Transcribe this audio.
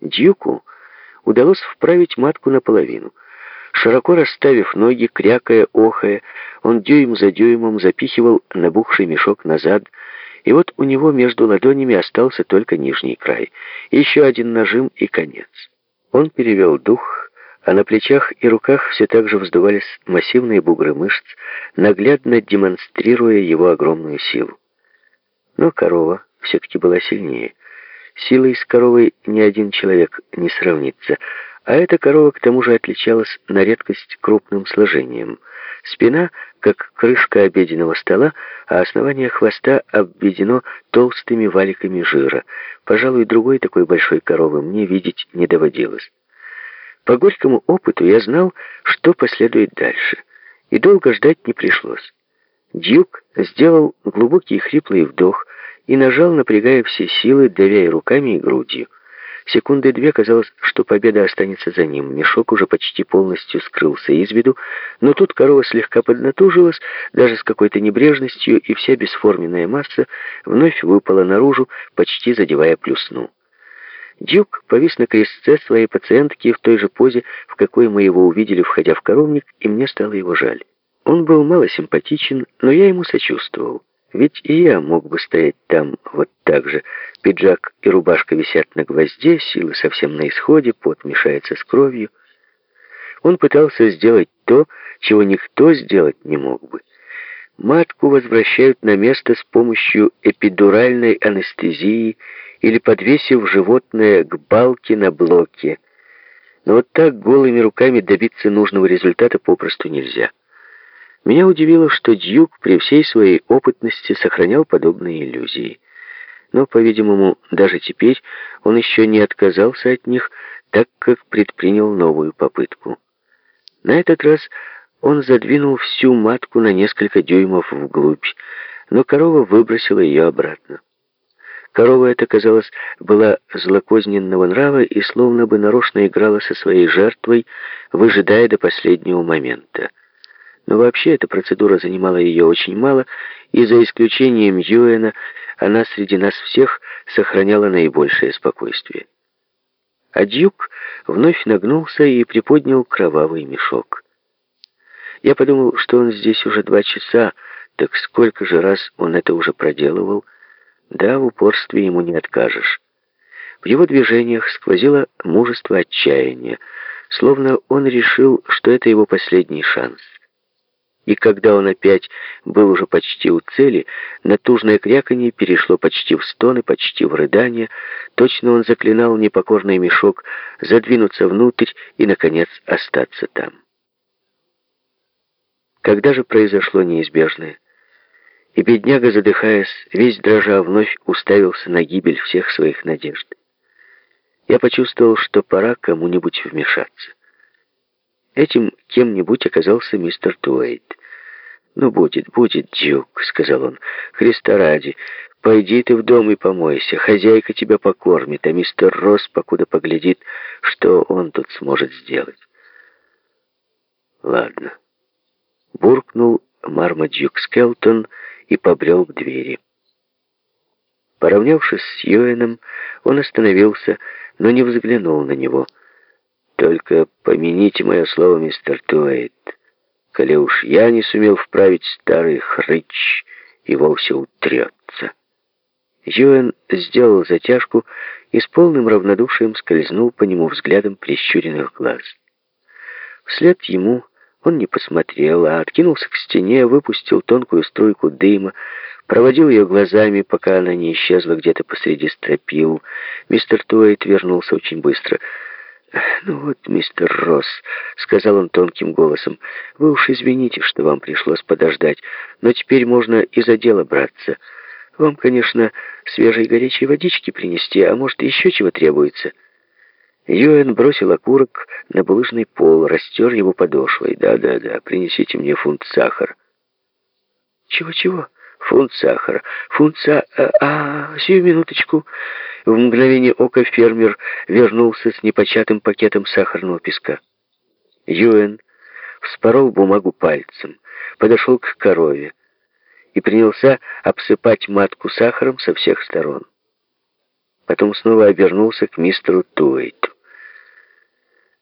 Дьюку удалось вправить матку наполовину. Широко расставив ноги, крякая, охая, он дюйм за дюймом запихивал набухший мешок назад, и вот у него между ладонями остался только нижний край. Еще один нажим и конец. Он перевел дух, а на плечах и руках все так же вздувались массивные бугры мышц, наглядно демонстрируя его огромную силу. Но корова все-таки была сильнее. Силой с коровой ни один человек не сравнится, а эта корова к тому же отличалась на редкость крупным сложением. Спина, как крышка обеденного стола, а основание хвоста обведено толстыми валиками жира. Пожалуй, другой такой большой коровы мне видеть не доводилось. По горькому опыту я знал, что последует дальше, и долго ждать не пришлось. Дьюк сделал глубокий хриплый вдох и нажал, напрягая все силы, давя руками и грудью. Секунды две казалось, что победа останется за ним. Мешок уже почти полностью скрылся из виду, но тут корова слегка поднатужилась, даже с какой-то небрежностью, и вся бесформенная масса вновь выпала наружу, почти задевая плюсну. Дюк повис на крестце своей пациентки в той же позе, в какой мы его увидели, входя в коровник, и мне стало его жаль. Он был мало симпатичен, но я ему сочувствовал. Ведь и я мог бы стоять там вот так же. Пиджак и рубашка висят на гвозде, силы совсем на исходе, пот мешается с кровью. Он пытался сделать то, чего никто сделать не мог бы. Матку возвращают на место с помощью эпидуральной анестезии или подвесив животное к балке на блоке. Но вот так голыми руками добиться нужного результата попросту нельзя. Меня удивило, что Дьюк при всей своей опытности сохранял подобные иллюзии. Но, по-видимому, даже теперь он еще не отказался от них, так как предпринял новую попытку. На этот раз он задвинул всю матку на несколько дюймов вглубь, но корова выбросила ее обратно. Корова эта, казалось, была злокозненного нрава и словно бы нарочно играла со своей жертвой, выжидая до последнего момента. Но вообще эта процедура занимала ее очень мало, и за исключением Юэна она среди нас всех сохраняла наибольшее спокойствие. А Дюк вновь нагнулся и приподнял кровавый мешок. Я подумал, что он здесь уже два часа, так сколько же раз он это уже проделывал. Да, в упорстве ему не откажешь. В его движениях сквозило мужество отчаяния, словно он решил, что это его последний шанс. И когда он опять был уже почти у цели, натужное кряканье перешло почти в стоны, почти в рыдание. Точно он заклинал непокорный мешок задвинуться внутрь и, наконец, остаться там. Когда же произошло неизбежное? И бедняга, задыхаясь, весь дрожа, вновь уставился на гибель всех своих надежд. Я почувствовал, что пора кому-нибудь вмешаться. Этим кем-нибудь оказался мистер Туэйт. «Ну, будет, будет, Дюк», — сказал он. «Христа ради, пойди ты в дом и помойся. Хозяйка тебя покормит, а мистер Росс покуда поглядит, что он тут сможет сделать». «Ладно», — буркнул Мармадюк Скелтон и побрел к двери. Поравнявшись с Юэном, он остановился, но не взглянул на него. «Только помяните мое слово, мистер Туэйт» коли уж я не сумел вправить старый хрыч и вовсе утрется. Юэн сделал затяжку и с полным равнодушием скользнул по нему взглядом прищуренных глаз. Вслед ему он не посмотрел, а откинулся к стене, выпустил тонкую струйку дыма, проводил ее глазами, пока она не исчезла где-то посреди стропил. Мистер Туэйт вернулся очень быстро — «Ну вот, мистер Росс», — сказал он тонким голосом, — «вы уж извините, что вам пришлось подождать, но теперь можно и за дело браться. Вам, конечно, свежей горячей водички принести, а может, еще чего требуется». Юэн бросил окурок на булыжный пол, растер его подошвой. «Да-да-да, принесите мне фунт сахара». «Чего-чего?» «Фунт сахара. Фунт са... А, а, сию минуточку». В мгновение ока фермер вернулся с непочатым пакетом сахарного песка. Юэн вспорол бумагу пальцем, подошел к корове и принялся обсыпать матку сахаром со всех сторон. потом снова обернулся к мистеру Туэйту.